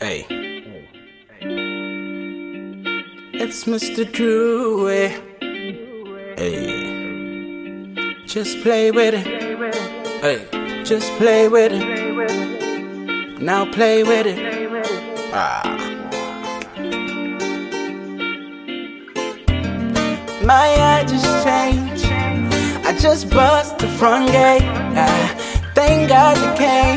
Hey. It's Mr. Drew. Hey. Just play with it. Hey. Just play with it. Now play with it. Ah. My eye just changed. I just bust the front gate. Ah, thank God you came.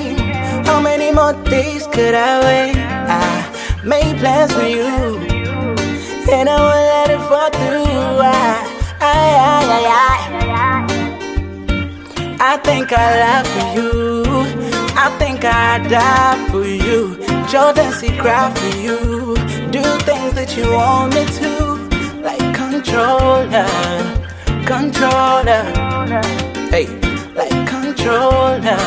More days could I wait? I made plans for you, and I won't let it fall through. I, I, I, I, I think I lie for you. I think I die for you. Jordan, see, cry for you. Do things that you want me to, like controller, controller. Hey, like controller,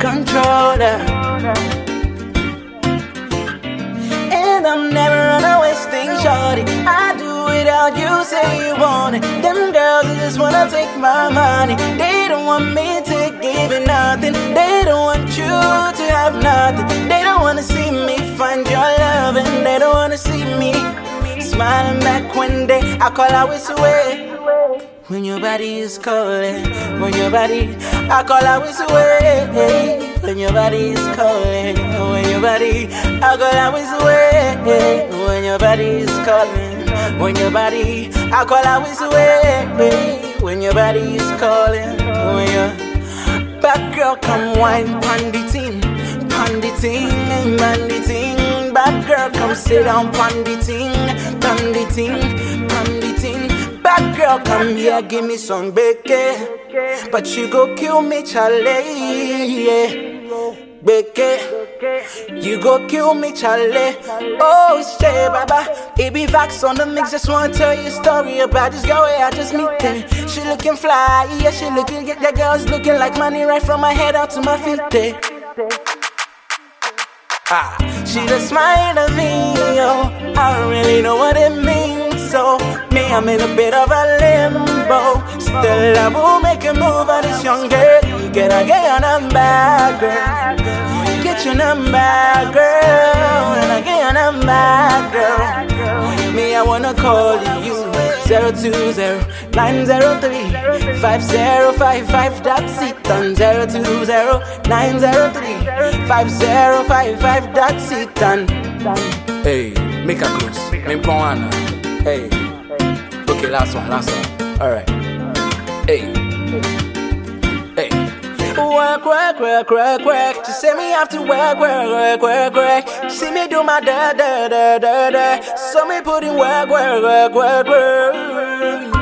controller. And I'm never on a wasting shorty. I do without you, say you want it. Them girls just wanna take my money. They don't want me to give you nothing. They don't want you to have nothing. They don't wanna see me find your love, and they don't wanna see me smiling back when they I call I whistle away. When your body is calling, when your body, I call I whistle away. When your body is calling, when your body, I I whistle away. When your body is calling, when your body, I I whistle away. When your body is calling, when your back girl come wine, panditing, panditing, panditing. Bad girl come sit down, panditing, panditing, panditing. Bad girl come here, give me some beke, but you go kill me, Charlie. Yeah. Beke, you go kill me, Charlie. Oh, shit, baba. It be Vax on the mix. Just wanna tell you a story about this girl I just meet her. She looking fly, yeah, she looking. That girl's looking like money right from my head out to my feet. eh. Ah, she just smiled at me, yo. I don't really know what it means. So, me, I'm in a bit of a limbo. Still, I will make a move on this young girl. Can I get your number, girl? Your number, girl. And I get your number, girl. Me, I wanna call you 020 903 5055. That's it on 020 903 5055. That's it on. Hey, make a close. Me one. Hey. Okay, last one, last one. Alright. Hey. Work, work, work, work, work. She say me have to work, work, work, work, work. See me do my da da da da da. So me put in work, work, work, work, work.